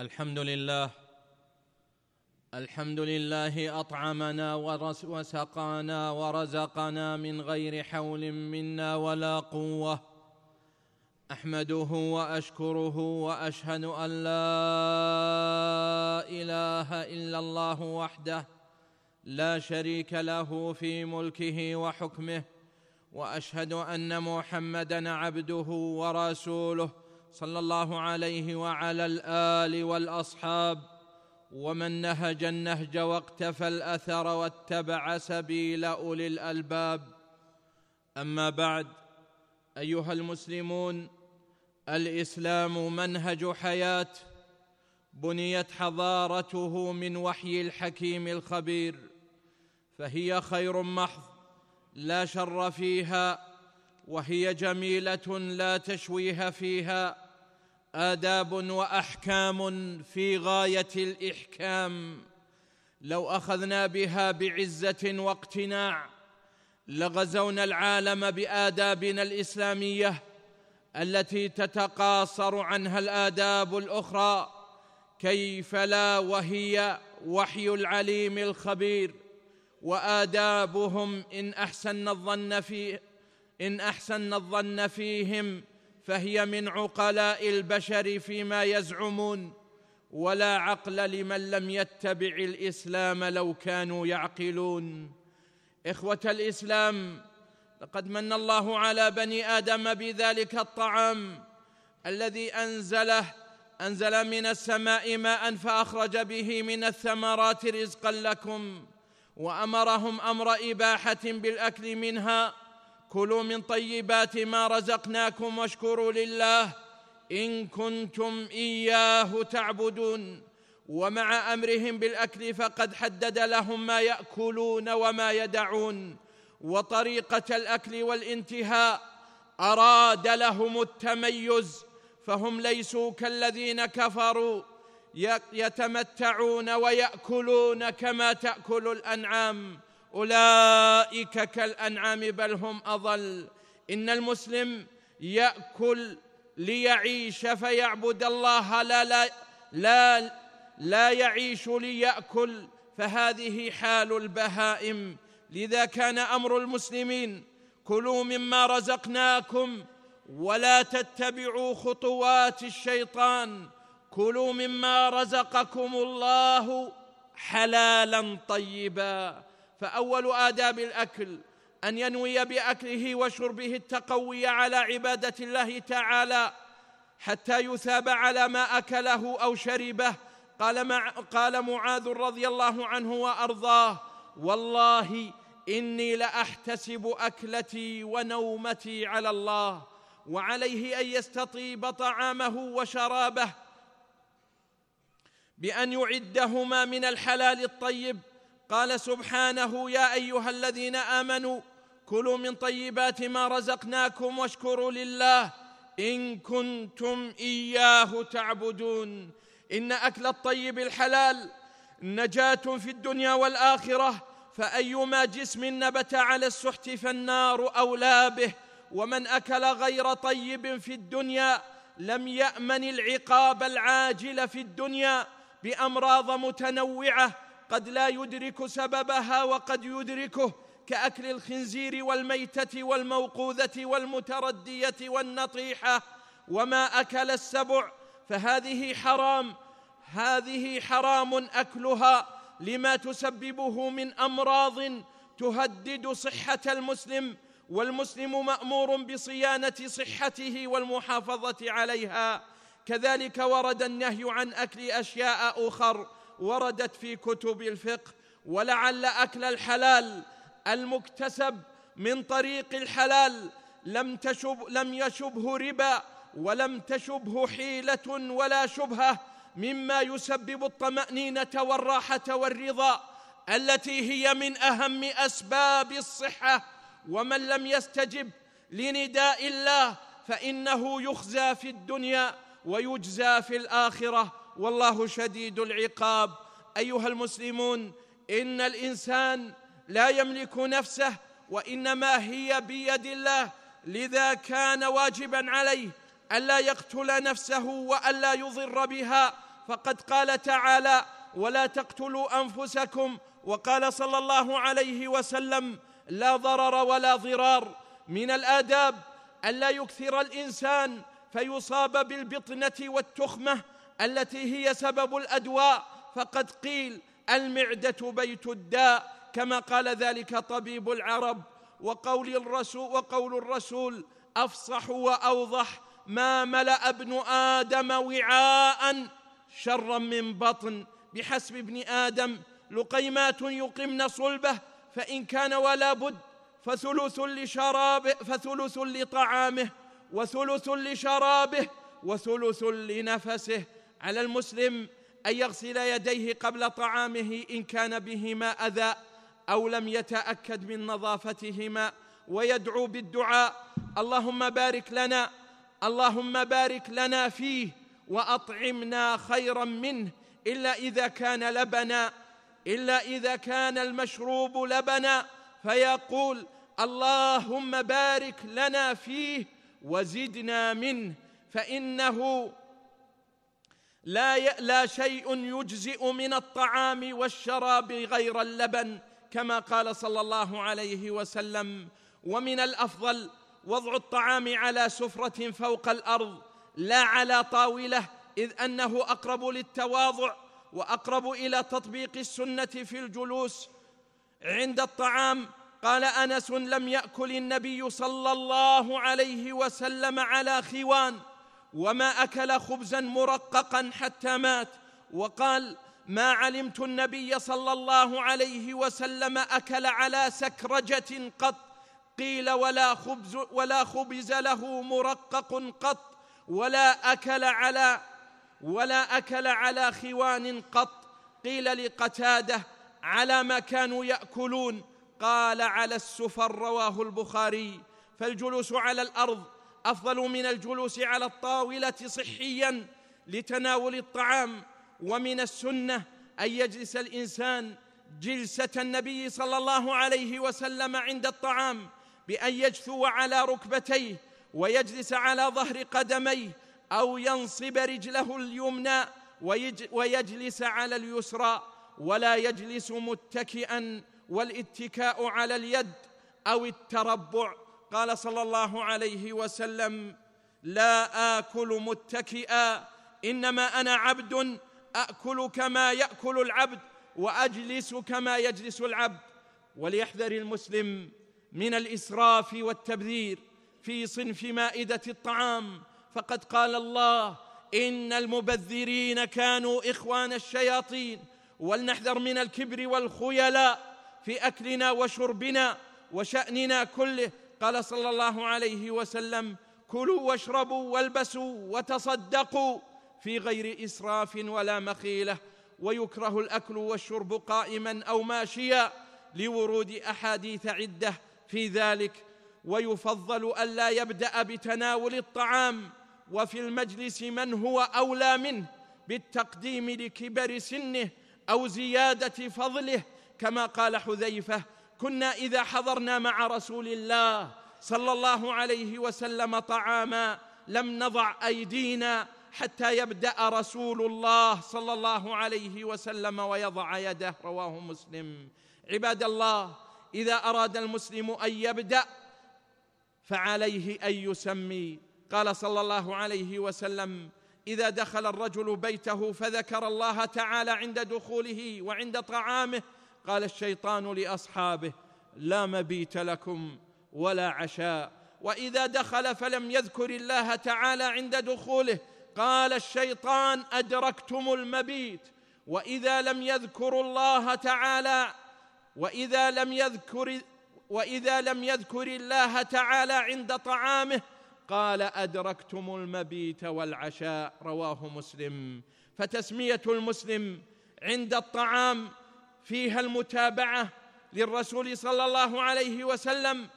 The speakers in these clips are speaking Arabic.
الحمد لله. الحمد لله أطعمنا وسقانا ورزقنا من غير حول منا ولا قوة. أحمده وأشكره وأشهد أن لا إله إلا الله وحده لا شريك له في ملكه وحكمه وأشهد أن محمدا عبده ورسوله. صلى الله عليه وعلى الآل والأصحاب ومن نهج النهج واقتفى الأثر واتبع سبيل أولي الألباب. أما بعد أيها المسلمون الإسلام منهج حياة بنيت حضارته من وحي الحكيم الخبير فهي خير محض لا شر فيها وهي جميلة لا تشويه فيها. آداب وأحكام في غاية الإحكام. لو أخذنا بها بعزة واقتناع لغزونا العالم بآدابنا الإسلامية التي تتقاصر عنها الآداب الأخرى كيف لا وهي وحي العليم الخبير؟ وآدابهم إن أحسن الظن فيه إن أحسن الظن فيهم فهي من عقلاء البشر فيما يزعمون ولا عقل لمن لم يتبع الإسلام لو كانوا يعقلون. إخوة الإسلام لقد من الله على بني آدم بذلك الطعام الذي أنزله أنزل من السماء ماء فأخرج به من الثمرات رزقا لكم وأمرهم أمر إباحة بالأكل منها كلوا من طيبات ما رزقناكم واشكروا لله إن كنتم إياه تعبدون. ومع أمرهم بالأكل فقد حدد لهم ما يأكلون وما يدعون. وطريقة الأكل والانتهاء أراد لهم التميز فهم ليسوا كالذين كفروا. يتمتعون ويأكلون كما تأكل الأنعام. أولئك كالأنعام بل هم أضل. إن المسلم يأكل ليعيش فيعبد الله. لا لا لا, لا يعيش ليأكل. فهذه حال البهائم. لذا كان أمر المسلمين كلوا مما رزقناكم ولا تتبعوا خطوات الشيطان. كلوا مما رزقكم الله حلالا طيبا. فأول آداب الأكل أن ينوي بأكله وشربه التقوي على عبادة الله تعالى حتى يثاب على ما أكله أو شربه. قال, مع قال معاذ رضي الله عنه وأرضاه والله إني لأحتسب أكلتي ونومتي على الله وعليه أن يستطيب طعامه وشرابه بأن يعدهما من الحلال الطيب قال سبحانه يا أيها الذين آمنوا كلوا من طيبات ما رزقناكم واشكروا لله إن كنتم إياه تعبدون. إن أكل الطيب الحلال نجاة في الدنيا والآخرة فأيما جسم نبت على السحت فالنار أولى به. ومن أكل غير طيب في الدنيا لم يأمن العقاب العاجل في الدنيا بأمراض متنوعة قد لا يدرك سببها وقد يدركه كأكل الخنزير والميتة والموقوذة والمتردية والنطيحة وما أكل السبع فهذه حرام. هذه حرام أكلها. لما تسببه من أمراض تهدد صحة المسلم والمسلم مأمور بصيانة صحته والمحافظة عليها. كذلك ورد النهي عن أكل أشياء أخر وردت في كتب الفقه ولعل أكل الحلال المكتسب من طريق الحلال لم تشب لم يشبه ربا ولم تشبه حيلة ولا شبهة مما يسبب الطمأنينة والراحة والرضا التي هي من أهم أسباب الصحة. ومن لم يستجب لنداء الله فإنه يخزى في الدنيا ويجزى في الآخرة. والله شديد العقاب. أيها المسلمون إن الإنسان لا يملك نفسه وإنما هي بيد الله. لذا كان واجبا عليه ألا يقتل نفسه وألا يضر بها. فقد قال تعالى ولا تقتلوا أنفسكم. وقال صلى الله عليه وسلم لا ضرر ولا ضرار. من الآداب الا يكثر الإنسان فيصاب بالبطنة والتخمة. التي هي سبب الأدواء. فقد قيل المعدة بيت الداء كما قال ذلك طبيب العرب. وقول الرسول وقول الرسول أفصح وأوضح ما ملأ ابن آدم وعاء شرا من بطن. بحسب ابن آدم لقيمات يقمن صلبه فإن كان ولا بد فثلث لشرابه فثلث لطعامه وثلث لشرابه وثلث لنفسه. على المسلم أن يغسل يديه قبل طعامه إن كان بهما أذى أو لم يتأكد من نظافتهما ويدعو بالدعاء. اللهم بارك لنا اللهم بارك لنا فيه وأطعمنا خيرا منه. إلا إذا كان لبنا إلا إذا كان المشروب لبنا فيقول اللهم بارك لنا فيه وزدنا منه. فإنه لا لا شيء يجزئ من الطعام والشراب غير اللبن كما قال صلى الله عليه وسلم. ومن الأفضل وضع الطعام على سفرة فوق الأرض لا على طاولة إذ أنه أقرب للتواضع وأقرب إلى تطبيق السنة في الجلوس. عند الطعام قال أنس لم يأكل النبي صلى الله عليه وسلم على خوان وما أكل خبزا مرققا حتى مات. وقال ما علمت النبي صلى الله عليه وسلم أكل على سكرجة قط. قيل ولا خبز ولا خبز له مرقق قط. ولا أكل على ولا أكل على خوان قط. قيل لقتادة على ما كانوا يأكلون. قال على السفر رواه البخاري. فالجلوس على الأرض أفضل من الجلوس على الطاولة صحيا لتناول الطعام. ومن السنة أن يجلس الإنسان جلسة النبي صلى الله عليه وسلم عند الطعام بأن يجثو على ركبتيه ويجلس على ظهر قدميه أو ينصب رجله اليمنى ويجلس على اليسرى. ولا يجلس متكئا والاتكاء على اليد أو التربع. قال صلى الله عليه وسلم لا آكل متكئا إنما أنا عبد أكل كما يأكل العبد وأجلس كما يجلس العبد. وليحذر المسلم من الإسراف والتبذير في صنف مائدة الطعام. فقد قال الله إن المبذرين كانوا إخوان الشياطين ولنحذر من الكبر والخيلاء في أكلنا وشربنا وشأننا كله قال صلى الله عليه وسلم كلوا واشربوا والبسوا وتصدقوا في غير إسراف ولا مخيلة ويكره الأكل والشرب قائما أو ماشيا لورود أحاديث عدة في ذلك ويفضل الا يبدأ بتناول الطعام وفي المجلس من هو أولى منه بالتقديم لكبر سنه أو زيادة فضله كما قال حذيفة كنا إذا حضرنا مع رسول الله صلى الله عليه وسلم طعاما لم نضع أيدينا حتى يبدأ رسول الله صلى الله عليه وسلم ويضع يده رواه مسلم. عباد الله إذا أراد المسلم أن يبدأ فعليه أن يسمي. قال صلى الله عليه وسلم إذا دخل الرجل بيته فذكر الله تعالى عند دخوله وعند طعامه قال الشيطان لأصحابه لا مبيت لكم. ولا عشاء. وإذا دخل فلم يذكر الله تعالى عند دخوله قال الشيطان أدركتم المبيت. وإذا لم يذكروا الله تعالى وإذا لم يذكر وإذا لم يذكر الله تعالى عند طعامه قال أدركتم المبيت والعشاء. رواه مسلم. فتسمية المسلم عند الطعام فيها المتابعة للرسول صلى الله عليه وسلم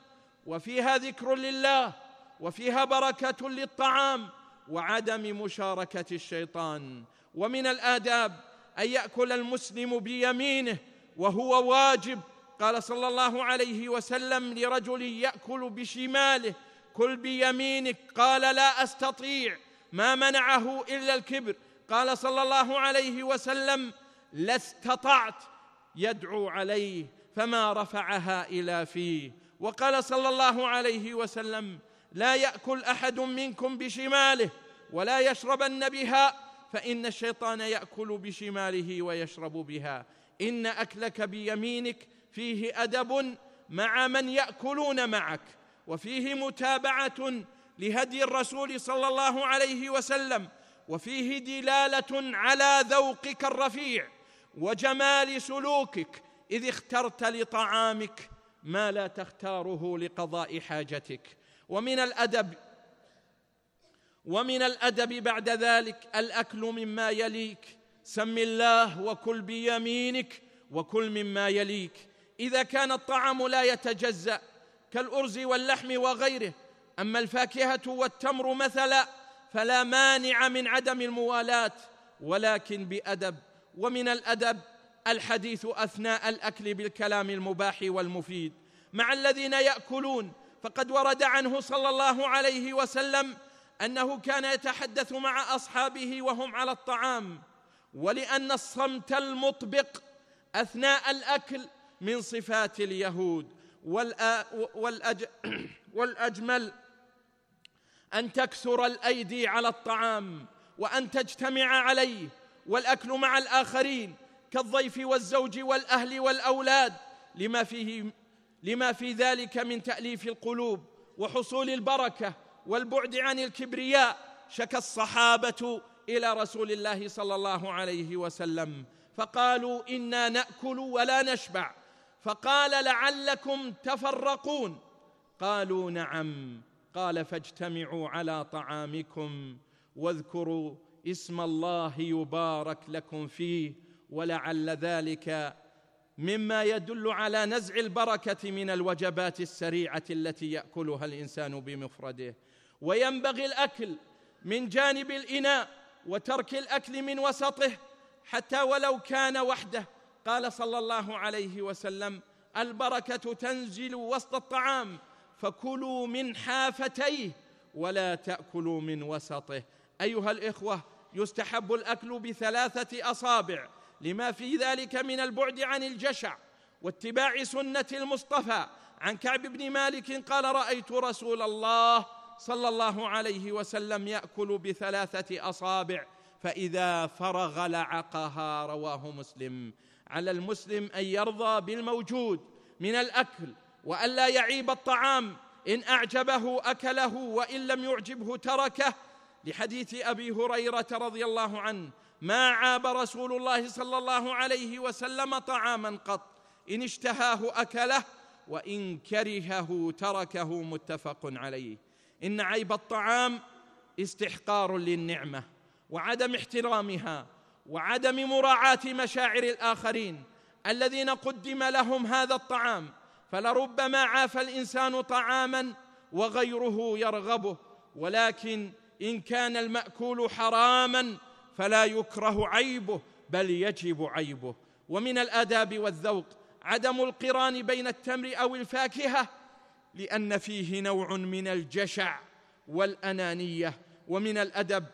وفيها ذكر لله وفيها بركة للطعام وعدم مشاركة الشيطان. ومن الآداب أن يأكل المسلم بيمينه وهو واجب. قال صلى الله عليه وسلم لرجل يأكل بشماله كل بيمينك. قال لا أستطيع ما منعه إلا الكبر. قال صلى الله عليه وسلم لاستطعت يدعو عليه فما رفعها إلى فيه. وقال صلى الله عليه وسلم لا يأكل أحد منكم بشماله ولا يشربن بها فإن الشيطان يأكل بشماله ويشرب بها. إن أكلك بيمينك فيه أدب مع من يأكلون معك وفيه متابعة لهدي الرسول صلى الله عليه وسلم وفيه دلالة على ذوقك الرفيع وجمال سلوكك إذ اخترت لطعامك ما لا تختاره لقضاء حاجتك. ومن الأدب ومن الأدب بعد ذلك الأكل مما يليك. سم الله وكل بيمينك وكل مما يليك. إذا كان الطعام لا يتجزأ كالأرز واللحم وغيره أما الفاكهة والتمر مثلا فلا مانع من عدم الموالاة ولكن بأدب. ومن الأدب الحديث أثناء الأكل بالكلام المباح والمفيد. مع الذين يأكلون فقد ورد عنه صلى الله عليه وسلم أنه كان يتحدث مع أصحابه وهم على الطعام. ولأن الصمت المطبق أثناء الأكل من صفات اليهود. والأجمل أن تكثر الأيدي على الطعام وأن تجتمع عليه والأكل مع الآخرين. كالضيف والزوج والأهل والأولاد لما فيه لما في ذلك من تأليف القلوب وحصول البركة والبعد عن الكبرياء شكى الصحابة إلى رسول الله صلى الله عليه وسلم فقالوا إنا نأكل ولا نشبع فقال لعلكم تفرقون قالوا نعم قال فاجتمعوا على طعامكم واذكروا اسم الله يبارك لكم فيه ولعل ذلك مما يدل على نزع البركة من الوجبات السريعة التي يأكلها الإنسان بمفرده. وينبغي الأكل من جانب الإناء وترك الأكل من وسطه حتى ولو كان وحده. قال صلى الله عليه وسلم البركة تنزل وسط الطعام فكلوا من حافتيه ولا تأكلوا من وسطه. أيها الإخوة يستحب الأكل بثلاثة أصابع لما في ذلك من البعد عن الجشع واتباع سنة المصطفى عن كعب بن مالك قال رأيت رسول الله صلى الله عليه وسلم يأكل بثلاثة أصابع فإذا فرغ لعقها رواه مسلم. على المسلم أن يرضى بالموجود من الأكل والا يعيب الطعام إن أعجبه أكله وإن لم يعجبه تركه. لحديث أبي هريرة رضي الله عنه ما عاب رسول الله صلى الله عليه وسلم طعاما قط. إن اشتهاه أكله وإن كرهه تركه متفق عليه. إن عيب الطعام استحقار للنعمة وعدم احترامها وعدم مراعاة مشاعر الآخرين الذين قدم لهم هذا الطعام. فلربما عاف الإنسان طعاما وغيره يرغبه ولكن إن كان المأكول حراما فلا يكره عيبه بل يجب عيبه. ومن الآداب والذوق عدم القران بين التمر أو الفاكهة لأن فيه نوع من الجشع والأنانية. ومن الأدب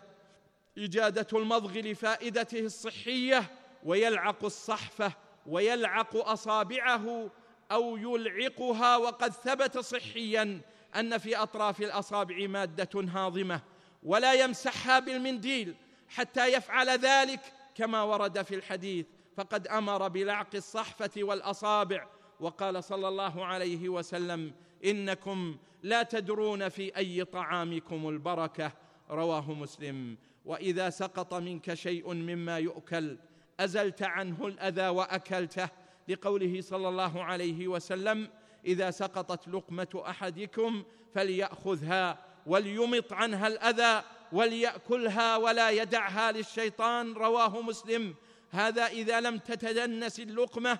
إجادة المضغ لفائدته الصحية ويلعق الصحفه ويلعق أصابعه أو يلعقها وقد ثبت صحيا أن في أطراف الأصابع مادة هاضمة ولا يمسحها بالمنديل. حتى يفعل ذلك كما ورد في الحديث. فقد أمر بلعق الصحفة والأصابع وقال صلى الله عليه وسلم إنكم لا تدرون في أي طعامكم البركة. رواه مسلم. وإذا سقط منك شيء مما يؤكل أزلت عنه الأذى وأكلته. لقوله صلى الله عليه وسلم إذا سقطت لقمة أحدكم فليأخذها وليمط عنها الأذى. وليأكلها ولا يدعها للشيطان رواه مسلم. هذا إذا لم تتدنس اللقمة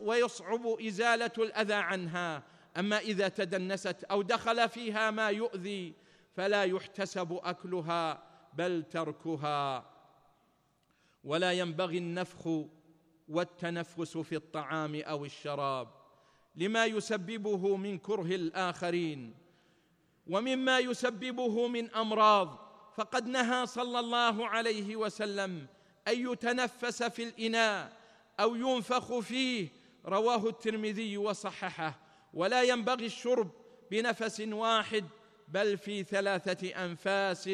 ويصعب إزالة الأذى عنها. أما إذا تدنست أو دخل فيها ما يؤذي فلا يحتسب أكلها بل تركها. ولا ينبغي النفخ والتنفس في الطعام أو الشراب لما يسببه من كره الآخرين. ومما يسببه من أمراض. فقد نهى صلى الله عليه وسلم أن يتنفس في الإناء أو ينفخ فيه. رواه الترمذي وصححه. ولا ينبغي الشرب بنفس واحد بل في ثلاثة أنفاس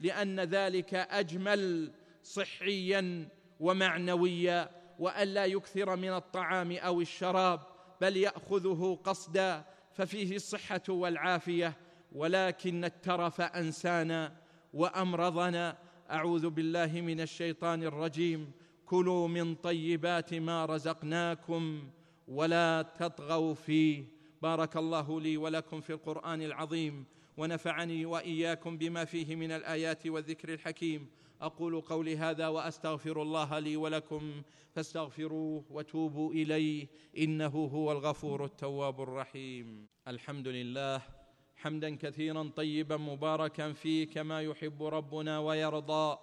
لأن ذلك أجمل صحيا ومعنويا. والا يكثر من الطعام أو الشراب بل يأخذه قصدا. ففيه الصحة والعافية. ولكن الترف أنسانا وأمرضنا. أعوذ بالله من الشيطان الرجيم. كلوا من طيبات ما رزقناكم ولا تطغوا فيه. بارك الله لي ولكم في القرآن العظيم ونفعني وإياكم بما فيه من الآيات والذكر الحكيم. أقول قولي هذا وأستغفر الله لي ولكم فاستغفروه وتوبوا إليه. إنه هو الغفور التواب الرحيم. الحمد لله حمدا كثيرا طيبا مباركا فيه كما يحب ربنا ويرضى.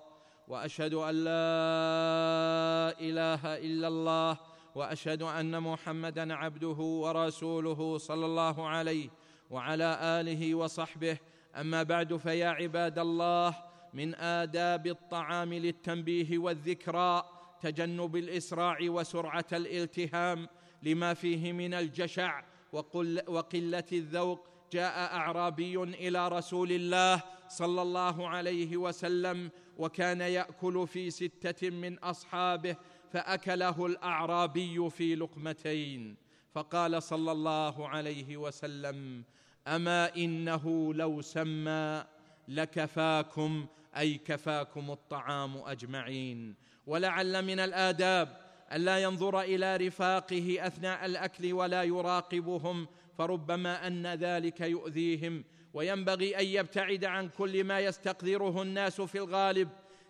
وأشهد أن لا إله إلا الله وأشهد أن محمدا عبده ورسوله صلى الله عليه وعلى آله وصحبه. أما بعد فيا عباد الله من آداب الطعام للتنبيه والذكرى تجنب الإسراع وسرعة الالتهام لما فيه من الجشع وقل وقلة الذوق جاء أعرابي إلى رسول الله صلى الله عليه وسلم وكان يأكل في ستة من أصحابه فأكله الأعرابي في لقمتين. فقال صلى الله عليه وسلم أما إنه لو سمى لكفاكم أي كفاكم الطعام أجمعين. ولعل من الآداب الا ينظر إلى رفاقه أثناء الأكل ولا يراقبهم فربما أن ذلك يؤذيهم وينبغي أن يبتعد عن كل ما يستقذره الناس في الغالب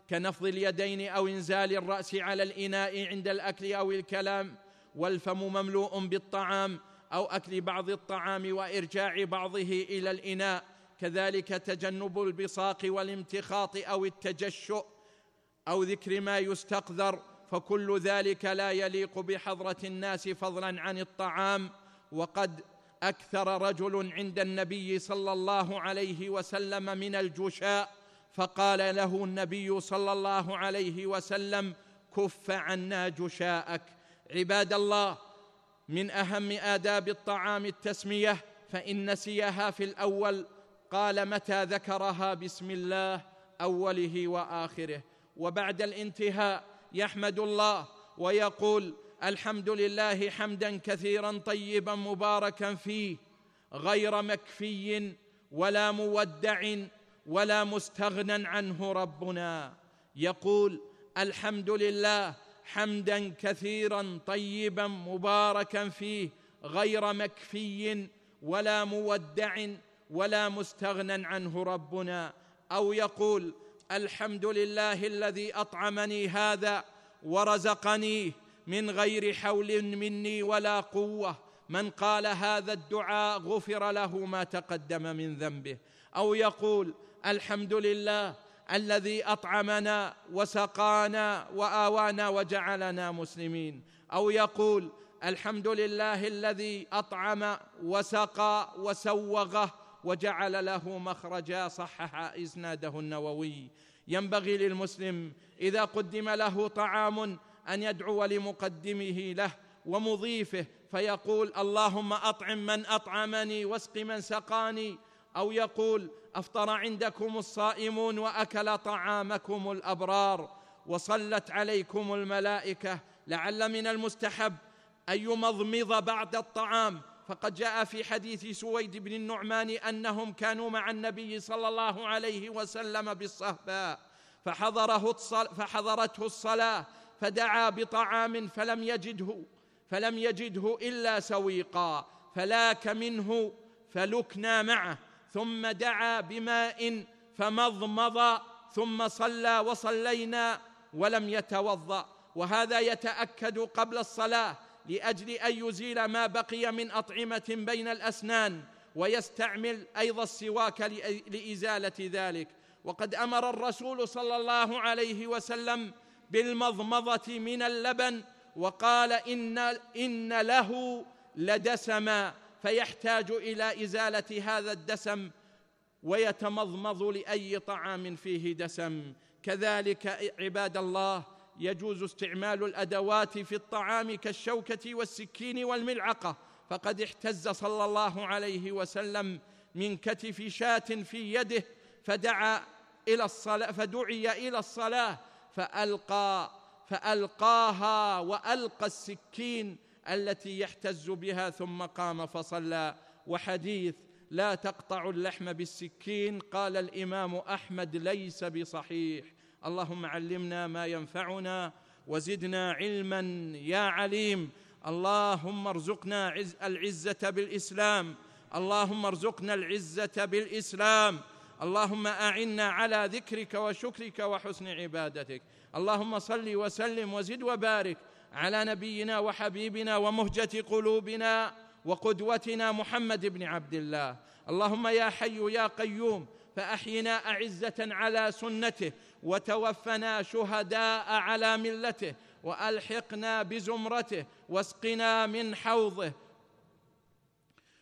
كنفض اليدين أو إنزال الرأس على الإناء عند الأكل أو الكلام والفم مملوء بالطعام أو أكل بعض الطعام وإرجاع بعضه إلى الإناء كذلك تجنب البصاق والامتخاط أو التجشؤ أو ذكر ما يستقذر فكل ذلك لا يليق بحضرة الناس فضلا عن الطعام وقد أكثر رجل عند النبي صلى الله عليه وسلم من الجشاء فقال له النبي صلى الله عليه وسلم كف عنا جشاءك. عباد الله من أهم آداب الطعام التسمية فإن نسيها في الأول قال متى ذكرها بسم الله أوله وآخره. وبعد الانتهاء يحمد الله ويقول الحمد لله حمدا كثيرا طيبا مباركا فيه غير مكفي ولا مودع ولا مستغنى عنه ربنا. يقول الحمد لله حمدا كثيرا طيبا مباركا فيه غير مكفي ولا مودع ولا مستغنى عنه ربنا. أو يقول الحمد لله الذي أطعمني هذا ورزقنيه من غير حول مني ولا قوة. من قال هذا الدعاء غفر له ما تقدم من ذنبه. أو يقول الحمد لله الذي أطعمنا وسقانا وآوانا وجعلنا مسلمين. أو يقول الحمد لله الذي أطعم وسقى وسوغه وجعل له مخرجا صحح إسناده النووي. ينبغي للمسلم إذا قدم له طعام أن يدعو لمقدمه له ومضيفه فيقول اللهم أطعم من أطعمني واسق من سقاني أو يقول أفطر عندكم الصائمون وأكل طعامكم الأبرار وصلت عليكم الملائكة لعل من المستحب أن يمضمض بعد الطعام. فقد جاء في حديث سويد بن النعمان أنهم كانوا مع النبي صلى الله عليه وسلم بالصهباء فحضره فحضرته الصلاة فدعا بطعام فلم يجده فلم يجده إلا سويقا فلاك منه فلكنا معه ثم دعا بماء فمضمض ثم صلى وصلينا ولم يتوضأ. وهذا يتأكد قبل الصلاة لأجل أن يزيل ما بقي من أطعمة بين الأسنان ويستعمل أيضا السواك لإزالة ذلك. وقد أمر الرسول صلى الله عليه وسلم بالمضمضة من اللبن وقال إن إن له لدسما فيحتاج إلى إزالة هذا الدسم ويتمضمض لأي طعام فيه دسم. كذلك عباد الله يجوز استعمال الأدوات في الطعام كالشوكة والسكين والملعقة. فقد احتز صلى الله عليه وسلم من كتف شاة في يده فدعا إلى الصلاة فدعي إلى الصلاة فألقى فألقاها وألقى السكين التي يحتز بها ثم قام فصلى. وحديث لا تقطع اللحم بالسكين. قال الإمام أحمد ليس بصحيح. اللهم علمنا ما ينفعنا وزدنا علما يا عليم. اللهم ارزقنا عز العزة بالإسلام. اللهم ارزقنا العزة بالإسلام. اللهم أعنا على ذكرك وشكرك وحسن عبادتك. اللهم صل وسلم وزد وبارك على نبينا وحبيبنا ومهجة قلوبنا وقدوتنا محمد بن عبد الله. اللهم يا حي يا قيوم فأحينا أعزة على سنته وتوفنا شهداء على ملته وألحقنا بزمرته واسقنا من حوضه.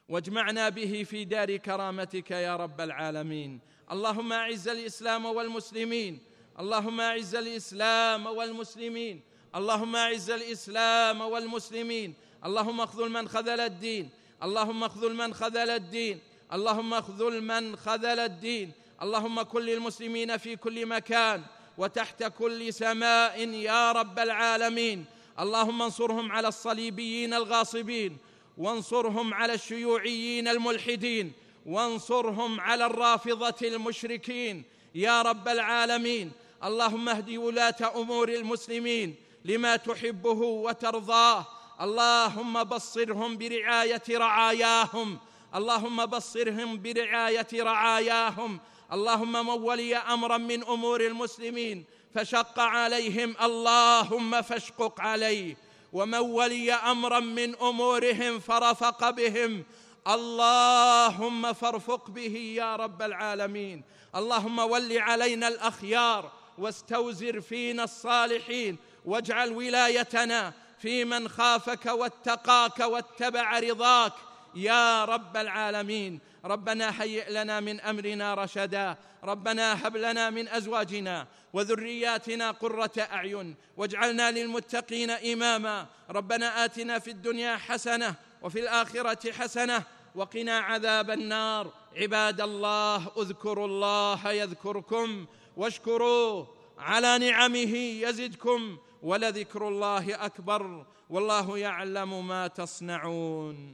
واجمعنا به في دار كرامتك يا رب العالمين. اللهم اعز الاسلام والمسلمين. اللهم اعز الاسلام والمسلمين. اللهم اعز الاسلام والمسلمين. اللهم اخذل من خذل الدين. اللهم اخذل من خذل الدين. اللهم اخذل من خذل الدين. اللهم كن للمسلمين في كل مكان وتحت كل سماء يا رب العالمين. اللهم انصرهم على الصليبيين الغاصبين. وانصرهم على الشيوعيين الملحدين. وانصرهم على الرافضة المشركين. يا رب العالمين اللهم اهد ولاة أمور المسلمين لما تحبه وترضاه. اللهم بصرهم برعاية رعاياهم. اللهم بصرهم برعاية رعاياهم. اللهم من ولي أمرا من أمور المسلمين فشق عليهم اللهم فاشقق عليه. ومن ولي أمرا من أمورهم فرفق بهم. اللهم فارفق به يا رب العالمين. اللهم ول علينا الأخيار واستوزر فينا الصالحين. واجعل ولايتنا في من خافك واتقاك واتبع رضاك يا رب العالمين. ربنا هيئ لنا من أمرنا رشدا. ربنا هب لنا من أزواجنا وذرياتنا قرة أعين. واجعلنا للمتقين إماما. ربنا آتنا في الدنيا حسنة وفي الآخرة حسنة. وقنا عذاب النار. عباد الله اذكروا الله يذكركم واشكروه. على نعمه يزدكم ولذكر الله أكبر. والله يعلم ما تصنعون.